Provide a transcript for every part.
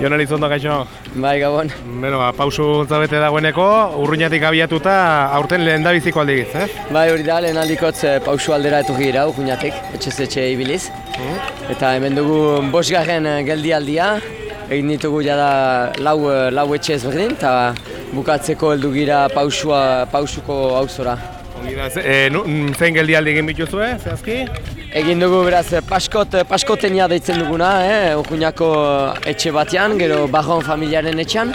Jon Elizondo gaixo. Bai, gabon. Beno, ba, pausu zabete dagoeneko, urruñatik abiatuta aurten lehen da biziko aldigiz, ez? Bai, hori da, lehen aldikotz eh, pausu aldera etorri gira, urkuñatik, etxez etxe ibiliz. Eta hemen dugu bosgarren eh, geldi aldia, egin ditugu jada lau, eh, lau etxe ezberdin, eta bukatzeko heldu gira pausua, pausuko auzora. Ongi e, nu, mm, zein geldi aldi egin bituzue, zehazki? Egin dugu beraz eh, paskot, eh, paskotenia deitzen duguna, eh, urkuñako etxe batean, gero Bajon familiaren etxean.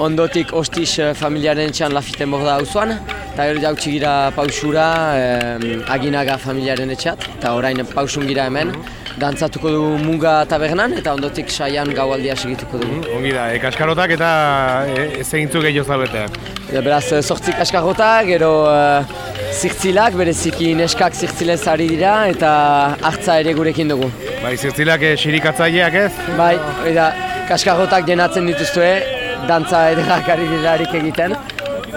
Ondotik Ostiz eh, familiaren etxean Lafiten borda auzoan. Eta gero jautsi gira pausura eh, Aginaga familiaren etxeat. Eta orain pausun gira hemen. Dantzatuko dugu Muga tabernan eta ondotik saian gaualdia segituko dugu. Ongi da, e, kaskarotak eta e, zeintzu gehiago zabete. Eta beraz, eh, zortzi kaskarrota, gero uh, zirtzilak, bereziki neskak zirtzilez ari dira eta hartza ere gurekin dugu. Bai, zirtzilak e, xirikatzaileak ez? Bai, hori da, kaskarrotak jenatzen dituzue, dantza ederrak ari dirarik egiten,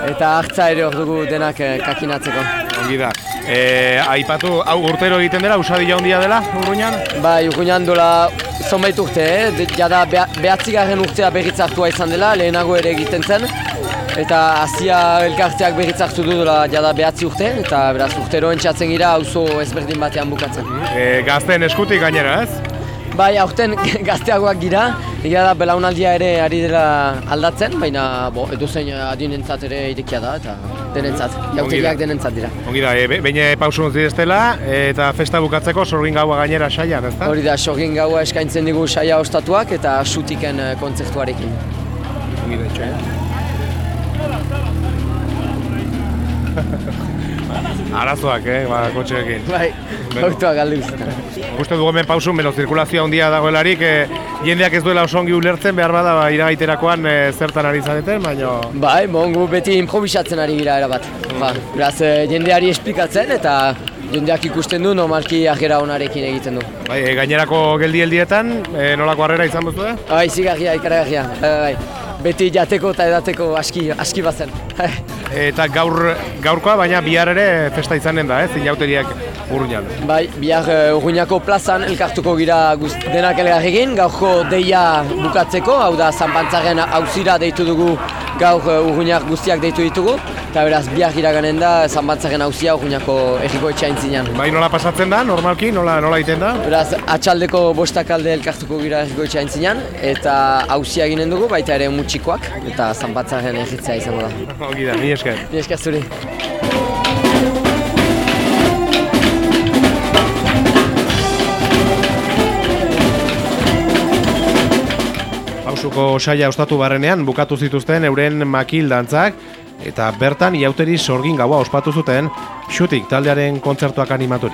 eta hartza ere hor dugu denak eh, kakinatzeko. Ongi da. E, aipatu, hau urtero egiten dela, usadila handia dela, urruñan? Bai, ukunan dola zonbait urte, eh? Jada beha- behatzigarren urtea berriz izan dela, lehenago ere egiten zen, eta Asia elkarteak berriz hartu du dola jada behatzi urte, eta beraz urtero entxatzen gira auzo ezberdin batean bukatzen. E, gazten eskutik gainera, ez? Bai, aurten gazteagoak gira, egia da belaunaldia ere ari dela aldatzen, baina bo, edozein adinentzat ere irekia da, eta denentzat, jautegiak denentzat dira. Ongi da, e, behin pausun zideztela, eta festa bukatzeko sorgin gaua gainera saian, ez da? Hori da, sogin gaua eskaintzen digu saia ostatuak eta sutiken eh, kontzertuarekin. Ongi da. Arazoak, eh, ba, kotxeekin. Bai, autoa galdu izan. Uste dugu hemen pausun, beno, zirkulazioa handia dagoelarik, e, jendeak ez duela oso ongi ulertzen, behar bada, ba, iragaiterakoan e, zertan ari zareten, baina... Bai, bon, gu beti improvisatzen ari gira erabat. Ba, beraz, eh, jendeari esplikatzen eta jendeak ikusten du normalki ajera onarekin egiten du. Bai, e, gainerako geldi-heldietan, e, nolako harrera izan duzu, eh? Bai, zigarria, ikaragarria. Bai, bai. Beti jateko eta edateko aski, aski bazen. Eta gaur, gaurkoa, baina bihar ere festa izanen da, ez? Inauteriak urruñan. Bai, bihar uh, Urruñako plazan elkartuko gira guz, denak elgarrekin, gaurko deia bukatzeko, hau da zanpantzaren hauzira deitu dugu gaur uh, Urruñak guztiak deitu ditugu, eta beraz bihar iraganen da zanpantzaren hauzia Urruñako erriko etxaintzinean. Bai, nola pasatzen da, normalki, nola, nola egiten da? Beraz, atxaldeko bostak alde elkartuko gira erriko etxaintzinean, eta hauzia ginen dugu, baita ere mutxikoak, eta zanpantzaren erritzea izango da. Ongi da, mi esker. Ni esker zuri. Pausuko saia ostatu barrenean bukatu zituzten euren makil dantzak eta bertan iauteri sorgin gaua ospatu zuten xutik taldearen kontzertuak animaturi.